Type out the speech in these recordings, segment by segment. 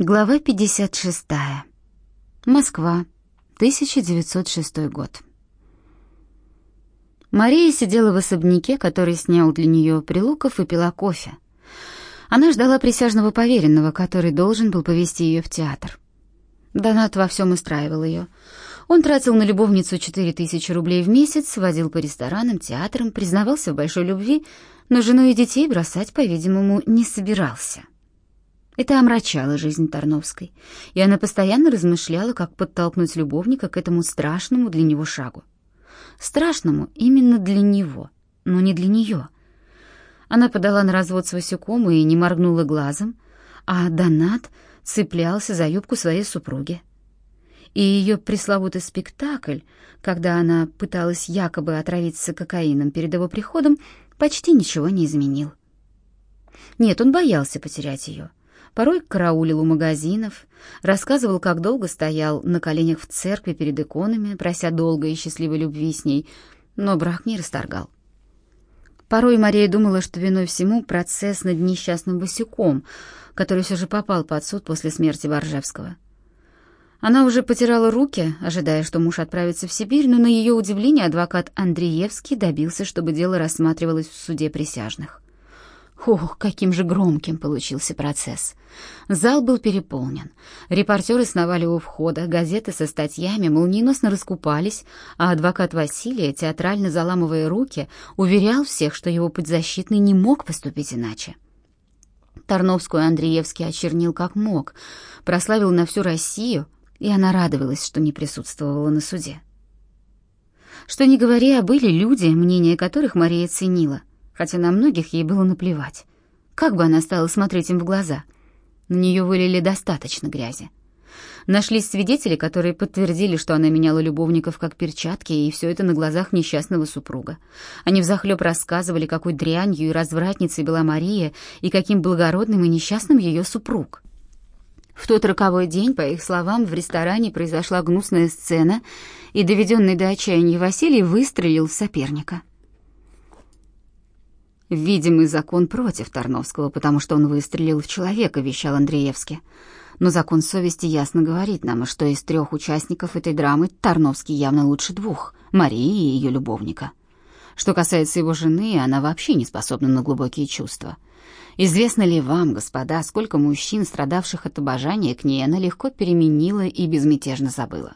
Глава 56. Москва, 1906 год. Мария сидела в особняке, который снял для нее Прилуков, и пила кофе. Она ждала присяжного поверенного, который должен был повести ее в театр. Донат во всем устраивал ее. Он тратил на любовницу четыре тысячи рублей в месяц, водил по ресторанам, театрам, признавался в большой любви, но жену и детей бросать, по-видимому, не собирался. Это омрачало жизнь Тарновской, и она постоянно размышляла, как подтолкнуть любовника к этому страшному для него шагу. Страшному именно для него, но не для нее. Она подала на развод с Васюком и не моргнула глазом, а Донат цеплялся за юбку своей супруги. И ее пресловутый спектакль, когда она пыталась якобы отравиться кокаином перед его приходом, почти ничего не изменил. Нет, он боялся потерять ее — порой караулил у магазинов, рассказывал, как долго стоял на коленях в церкви перед иконами, прося долгой и счастливой любви с ней, но брак не расторгал. Порой Мария думала, что виной всему процесс над несчастным Васюком, который все же попал под суд после смерти Боржевского. Она уже потирала руки, ожидая, что муж отправится в Сибирь, но на ее удивление адвокат Андреевский добился, чтобы дело рассматривалось в суде присяжных. Ох, каким же громким получился процесс. Зал был переполнен. Репортеры сновали у входа, газеты со статьями молниеносно раскупались, а адвокат Василия, театрально заламывая руки, уверял всех, что его подзащитный не мог поступить иначе. Тарновскую Андреевский очернил как мог, прославил на всю Россию, и она радовалась, что не присутствовала на суде. Что ни говори, а были люди, мнение которых Мария ценила — хотя на многих ей было наплевать. Как бы она стала смотреть им в глаза? На нее вылили достаточно грязи. Нашлись свидетели, которые подтвердили, что она меняла любовников как перчатки, и все это на глазах несчастного супруга. Они взахлеб рассказывали, какой дрянью и развратницей была Мария, и каким благородным и несчастным ее супруг. В тот роковой день, по их словам, в ресторане произошла гнусная сцена, и доведенный до отчаяния Василий выстрелил в соперника. Видимый закон против Тарновского, потому что он выстрелил в человека, вещал Андреевский. Но закон совести ясно говорит нам, что из трех участников этой драмы Тарновский явно лучше двух — Марии и ее любовника. Что касается его жены, она вообще не способна на глубокие чувства. Известно ли вам, господа, сколько мужчин, страдавших от обожания к ней, она легко переменила и безмятежно забыла?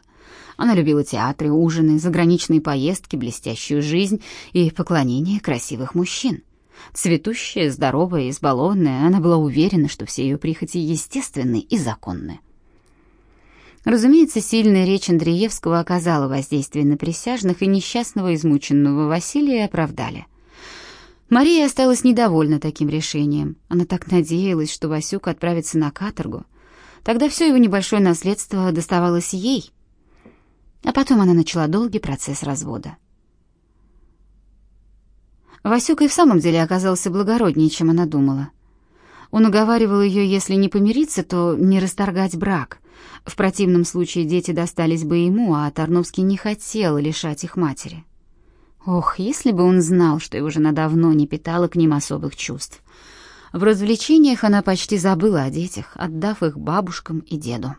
Она любила театры, ужины, заграничные поездки, блестящую жизнь и поклонение красивых мужчин. Цветущая, здоровая, избалованная, она была уверена, что все ее прихоти естественны и законны. Разумеется, сильная речь Андреевского оказала воздействие на присяжных, и несчастного измученного Василия оправдали. Мария осталась недовольна таким решением. Она так надеялась, что Васюк отправится на каторгу. Тогда все его небольшое наследство доставалось ей. А потом она начала долгий процесс развода. Васюк и в самом деле оказался благороднее, чем она думала. Он уговаривал ее, если не помириться, то не расторгать брак. В противном случае дети достались бы ему, а Тарновский не хотел лишать их матери. Ох, если бы он знал, что его жена давно не питала к ним особых чувств. В развлечениях она почти забыла о детях, отдав их бабушкам и деду.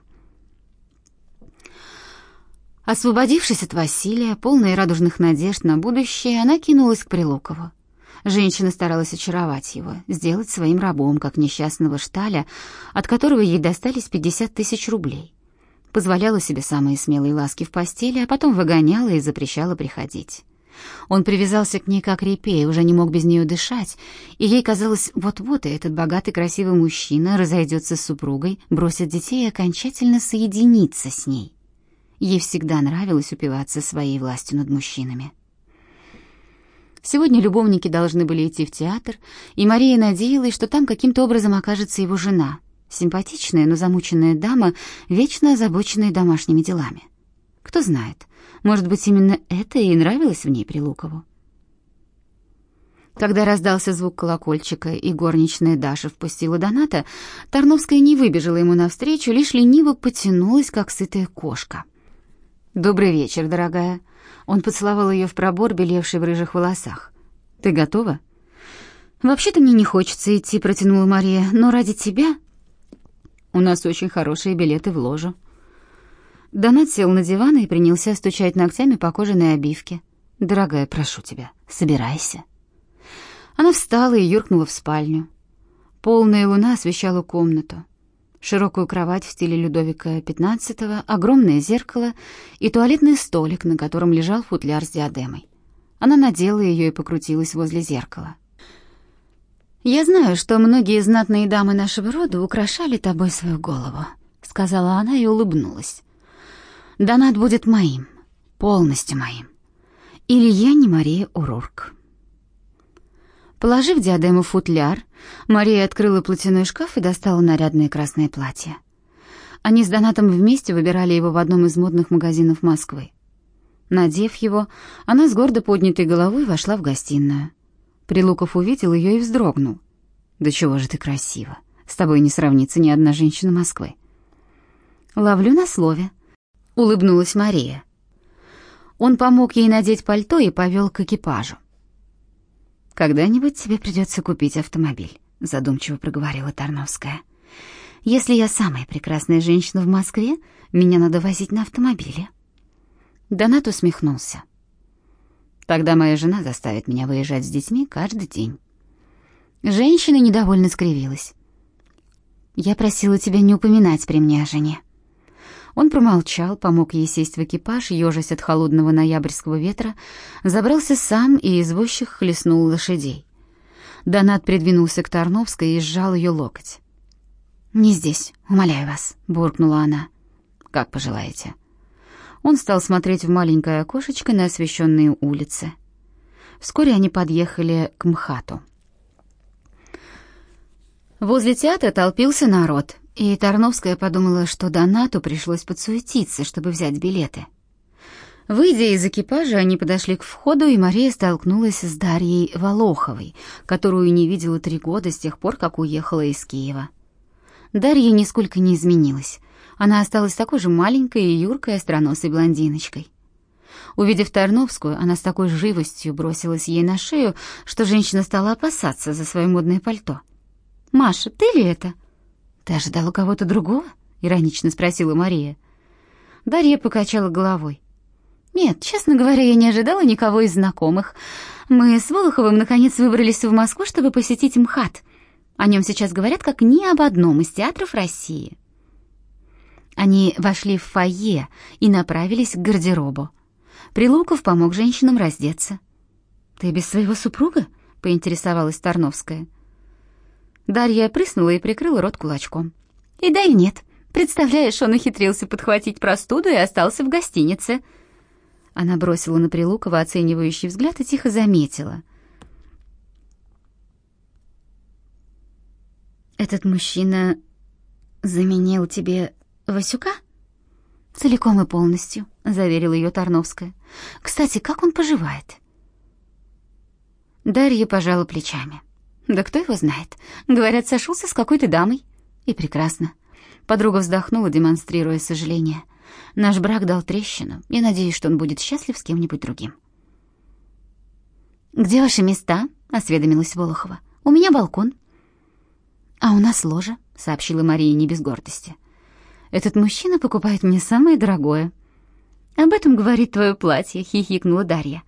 Освободившись от Василия, полная радужных надежд на будущее, она кинулась к Прилукову. Женщина старалась очаровать его, сделать своим рабом, как несчастного шталя, от которого ей достались 50 тысяч рублей. Позволяла себе самые смелые ласки в постели, а потом выгоняла и запрещала приходить. Он привязался к ней как репей, уже не мог без нее дышать, и ей казалось, вот-вот и этот богатый красивый мужчина разойдется с супругой, бросит детей и окончательно соединится с ней. Ей всегда нравилось упиваться своей властью над мужчинами. Сегодня любовники должны были идти в театр, и Мария надеялась, что там каким-то образом окажется его жена, симпатичная, но замученная дама, вечно озабоченная домашними делами. Кто знает, может быть, именно это и нравилось в ней Прилукову. Когда раздался звук колокольчика и горничная Даша впустила Доната, Тарновская не выбежала ему навстречу, лишь лениво потянулась, как сытая кошка. «Добрый вечер, дорогая». Он поцеловал ее в пробор, белевший в рыжих волосах. «Ты готова?» «Вообще-то мне не хочется идти», — протянула Мария, «но ради тебя...» У нас очень хорошие билеты в ложу». Донат сел на диван и принялся стучать ногтями по кожаной обивке. «Дорогая, прошу тебя, собирайся». Она встала и юркнула в спальню. Полная луна освещала комнату. Широкую кровать в стиле Людовика XV, огромное зеркало и туалетный столик, на котором лежал футляр с диадемой. Она надела ее и покрутилась возле зеркала. «Я знаю, что многие знатные дамы нашего рода украшали тобой свою голову», — сказала она и улыбнулась. «Донат будет моим, полностью моим. Или я не Мария Урурк». Положив диадему в футляр, Мария открыла платяной шкаф и достала нарядное красное платье. Они с Донатом вместе выбирали его в одном из модных магазинов Москвы. Надев его, она с гордо поднятой головой вошла в гостиную. Прилуков увидел ее и вздрогнул. «Да чего же ты красива! С тобой не сравнится ни одна женщина Москвы». «Ловлю на слове», — улыбнулась Мария. Он помог ей надеть пальто и повел к экипажу. «Когда-нибудь тебе придется купить автомобиль», — задумчиво проговорила Тарновская. «Если я самая прекрасная женщина в Москве, меня надо возить на автомобиле». Донат усмехнулся. «Тогда моя жена заставит меня выезжать с детьми каждый день». Женщина недовольно скривилась. «Я просила тебя не упоминать при мне о жене». Он промолчал, помог ей сесть в экипаж, ежась от холодного ноябрьского ветра, забрался сам и извозчик хлестнул лошадей. Донат придвинулся к Тарновской и сжал ее локоть. «Не здесь, умоляю вас», — буркнула она. «Как пожелаете». Он стал смотреть в маленькое окошечко на освещенные улицы. Вскоре они подъехали к МХАТу. Возле театра толпился народ. И Тарновская подумала, что Донату пришлось подсуетиться, чтобы взять билеты. Выйдя из экипажа, они подошли к входу, и Мария столкнулась с Дарьей Волоховой, которую не видела три года с тех пор, как уехала из Киева. Дарья нисколько не изменилась. Она осталась такой же маленькой и юркой остроносой блондиночкой. Увидев Тарновскую, она с такой живостью бросилась ей на шею, что женщина стала опасаться за свое модное пальто. «Маша, ты ли это?» «Ты ожидала кого-то другого?» — иронично спросила Мария. Дарья покачала головой. «Нет, честно говоря, я не ожидала никого из знакомых. Мы с Волоховым наконец выбрались в Москву, чтобы посетить МХАТ. О нем сейчас говорят как ни об одном из театров России». Они вошли в фойе и направились к гардеробу. Прилуков помог женщинам раздеться. «Ты без своего супруга?» — поинтересовалась Тарновская. — Дарья прыснула и прикрыла рот кулачком. «И да, и нет. Представляешь, он ухитрился подхватить простуду и остался в гостинице». Она бросила на Прилукова оценивающий взгляд и тихо заметила. «Этот мужчина заменил тебе Васюка?» «Целиком и полностью», — заверила ее Тарновская. «Кстати, как он поживает?» Дарья пожала плечами. Да кто его знает? Говорят, сошелся с какой-то дамой. И прекрасно. Подруга вздохнула, демонстрируя сожаление. Наш брак дал трещину. Я надеюсь, что он будет счастлив с кем-нибудь другим. «Где ваши места?» — осведомилась Волохова. «У меня балкон». «А у нас ложа», — сообщила Мария не без гордости. «Этот мужчина покупает мне самое дорогое». «Об этом говорит твое платье», — хихикнула Дарья.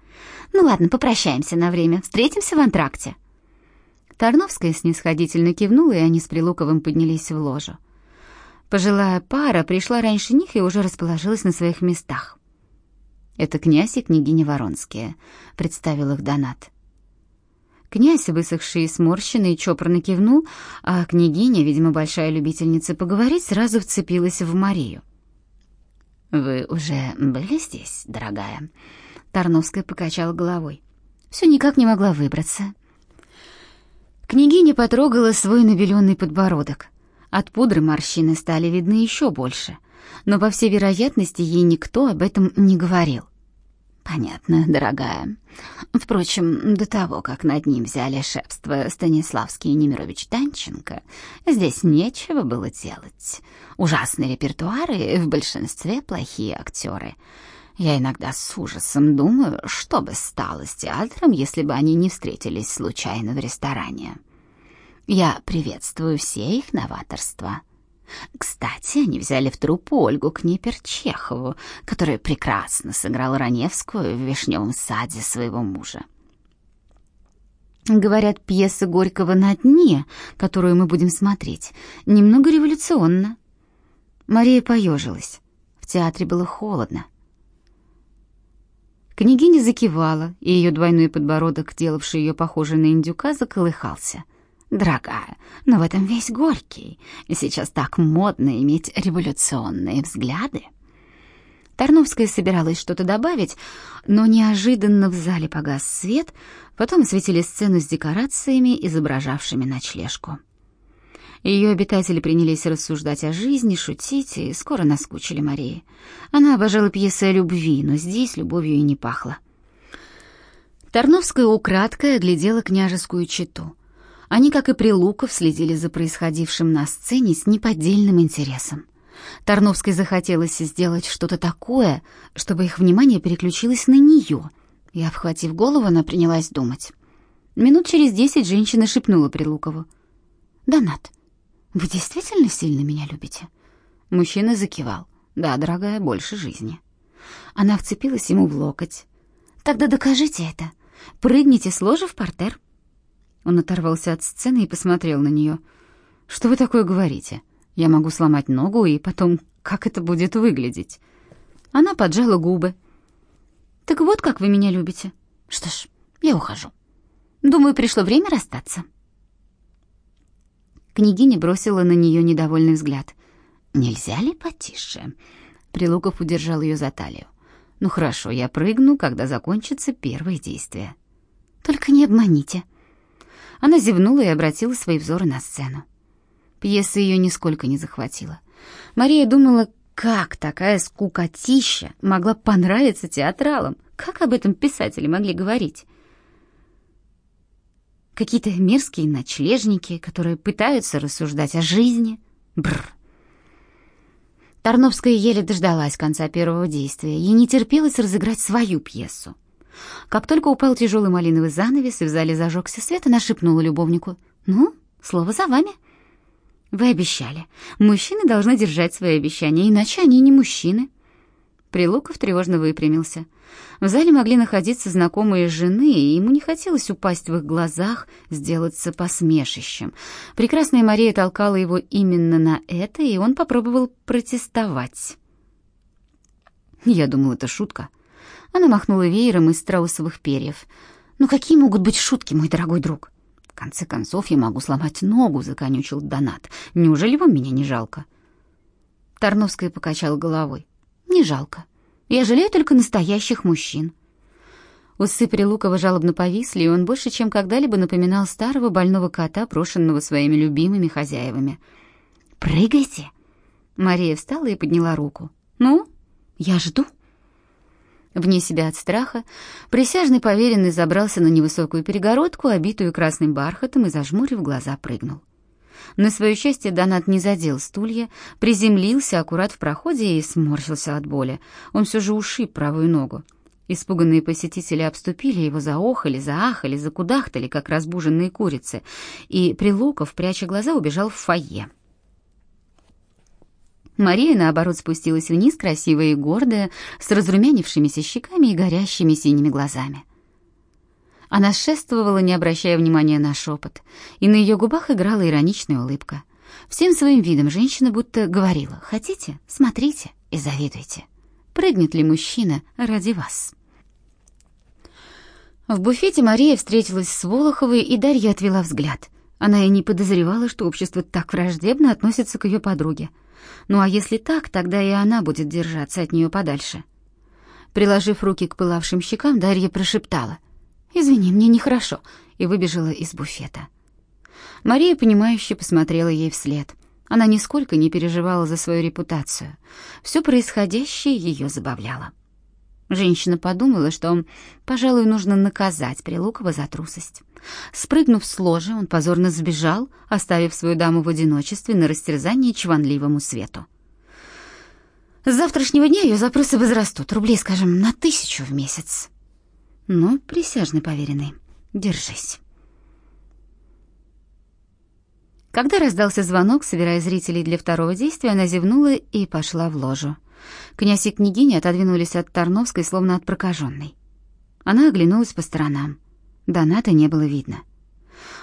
«Ну ладно, попрощаемся на время. Встретимся в антракте». Тарновская снисходительно кивнула, и они с Прилуковым поднялись в ложу. Пожилая пара пришла раньше них и уже расположилась на своих местах. «Это князь и княгиня Воронские», — представил их Донат. Князь, высохший и сморщенный, чопорно кивнул, а княгиня, видимо, большая любительница поговорить, сразу вцепилась в Марию. «Вы уже были здесь, дорогая?» Тарновская покачала головой. «Все никак не могла выбраться. Княгиня потрогала свой набеленный подбородок. От пудры морщины стали видны еще больше, но, по всей вероятности, ей никто об этом не говорил. «Понятно, дорогая. Впрочем, до того, как над ним взяли шефство Станиславский и Немирович Данченко, здесь нечего было делать. Ужасные репертуары, в большинстве плохие актеры. Я иногда с ужасом думаю, что бы стало с театром, если бы они не встретились случайно в ресторане. Я приветствую все их новаторства. Кстати, они взяли в труппу Ольгу Книпер-Чехову, которая прекрасно сыграла Раневскую в «Вишневом саде» своего мужа. Говорят, пьеса Горького «На дне», которую мы будем смотреть, немного революционна. Мария поежилась. В театре было холодно. Княгиня закивала, и ее двойной подбородок, делавший ее похожей на индюка, заколыхался. «Дорогая, но в этом весь Горький. Сейчас так модно иметь революционные взгляды». Тарновская собиралась что-то добавить, но неожиданно в зале погас свет, потом осветили сцену с декорациями, изображавшими ночлежку. Ее обитатели принялись рассуждать о жизни, шутить и скоро наскучили Марии. Она обожала пьесы о любви, но здесь любовью и не пахло. Тарновская украдкой оглядела княжескую чету. Они, как и Прилуков, следили за происходившим на сцене с неподдельным интересом. Тарновской захотелось сделать что-то такое, чтобы их внимание переключилось на нее, и, обхватив голову, она принялась думать. Минут через десять женщина шепнула Прилукову. «Донат, вы действительно сильно меня любите?» Мужчина закивал. «Да, дорогая, больше жизни». Она вцепилась ему в локоть. «Тогда докажите это. Прыгните с ложи в портер». Он оторвался от сцены и посмотрел на нее. «Что вы такое говорите? Я могу сломать ногу, и потом как это будет выглядеть?» Она поджала губы. «Так вот как вы меня любите. Что ж, я ухожу. Думаю, пришло время расстаться». Княгиня бросила на нее недовольный взгляд. «Нельзя ли потише?» Прилуков удержал ее за талию. «Ну хорошо, я прыгну, когда закончится первое действие». «Только не обманите». Она зевнула и обратила свои взоры на сцену. Пьеса ее нисколько не захватила. Мария думала, как такая скукотища могла понравиться театралам? Как об этом писатели могли говорить? Какие-то мерзкие ночлежники, которые пытаются рассуждать о жизни. Бррр. Тарновская еле дождалась конца первого действия. Ей не терпелось разыграть свою пьесу. Как только упал тяжелый малиновый занавес и в зале зажегся свет, она шепнула любовнику. «Ну, слово за вами». «Вы обещали. Мужчины должны держать свои обещания, иначе они не мужчины». Прилуков тревожно выпрямился. В зале могли находиться знакомые жены, и ему не хотелось упасть в их глазах, сделаться посмешищем. Прекрасная Мария толкала его именно на это, и он попробовал протестовать. Я думал, это шутка. Она махнула веером из страусовых перьев. «Ну какие могут быть шутки, мой дорогой друг?» «В конце концов, я могу сломать ногу», — законючил Донат. «Неужели вам меня не жалко?» Тарновская покачала головой. Не жалко. Я жалею только настоящих мужчин. Усы Прилукова жалобно повисли, и он больше, чем когда-либо напоминал старого больного кота, брошенного своими любимыми хозяевами. «Прыгайте!» Мария встала и подняла руку. «Ну, я жду». Вне себя от страха, присяжный поверенный забрался на невысокую перегородку, обитую красным бархатом, и, зажмурив глаза, прыгнул. На свое счастье Донат не задел стулья, приземлился аккурат в проходе и сморщился от боли. Он все же ушиб правую ногу. Испуганные посетители обступили его, заохали, заахали, закудахтали, как разбуженные курицы, и Прилуков, пряча глаза, убежал в фойе. Мария, наоборот, спустилась вниз, красивая и гордая, с разрумянившимися щеками и горящими синими глазами. Она шествовала, не обращая внимания на шепот, и на ее губах играла ироничная улыбка. Всем своим видом женщина будто говорила «Хотите? Смотрите и завидуйте. Прыгнет ли мужчина ради вас?» В буфете Мария встретилась с Волоховой, и Дарья отвела взгляд. Она и не подозревала, что общество так враждебно относится к ее подруге. Ну а если так, тогда и она будет держаться от нее подальше. Приложив руки к пылавшим щекам, Дарья прошептала — «Извини, мне нехорошо», и выбежала из буфета. Мария, понимающе посмотрела ей вслед. Она нисколько не переживала за свою репутацию. Все происходящее ее забавляло. Женщина подумала, что, пожалуй, нужно наказать Прилукова за трусость. Спрыгнув с ложи, он позорно сбежал, оставив свою даму в одиночестве на растерзании чванливому свету. С завтрашнего дня ее запросы возрастут, рублей, скажем, на тысячу в месяц. Ну, присяжный поверенный, держись. Когда раздался звонок, собирая зрителей для второго действия, она зевнула и пошла в ложу. Князь и княгиня отодвинулись от Тарновской, словно от прокаженной. Она оглянулась по сторонам. Доната не было видно.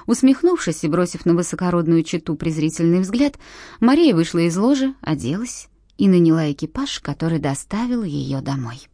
Усмехнувшись и бросив на высокородную чету презрительный взгляд, Мария вышла из ложи, оделась и наняла экипаж, который доставил ее домой.